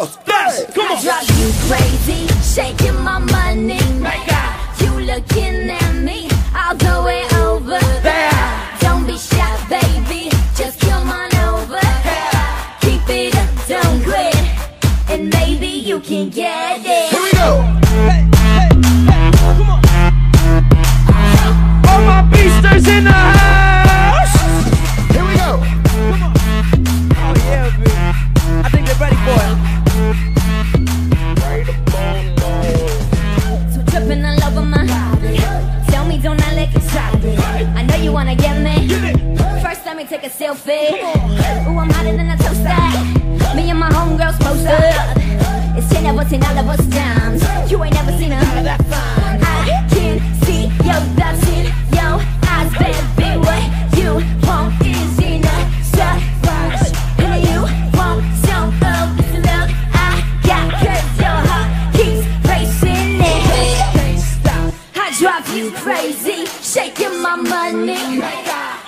girls, fast, come I on. drive you crazy, shaking my money. You looking at me, I'll throw it over. Don't be shy, baby, just come on over. Keep it up, don't quit, and maybe you can get it. All Tell me, don't I look excited? I know you wanna get me. First, let me take a selfie. Ooh, I'm hotter than a toaster. Me and my homegirls post up. It's 10 of us and all of us times. Crazy, shaking my money.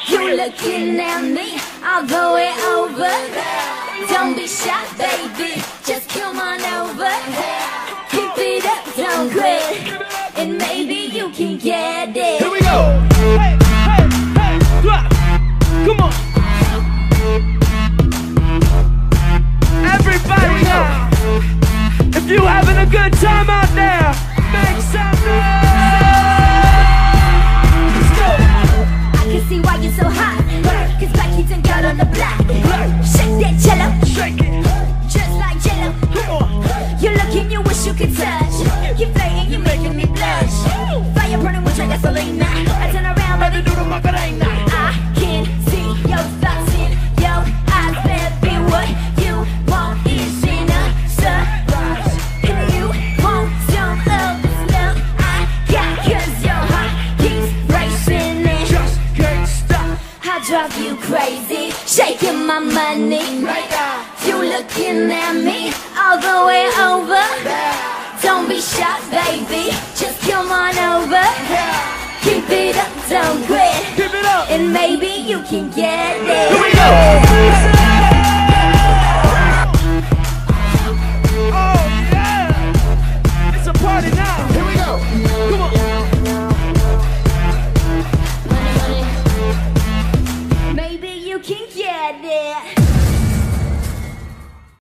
You looking at me, I'll throw it over. Don't be shy, baby, just come on over. Keep it up, don't quit, and maybe you can get it. Here we go. Hey, hey, hey, drop. Come on. Everybody now. If you having a good time out there, make some noise. Shake it. Drive you crazy, shaking my money. You looking at me all the way over. Don't be shy, baby, just come on over. Keep it up, don't quit, Give it up. and maybe you can get it. Yeah.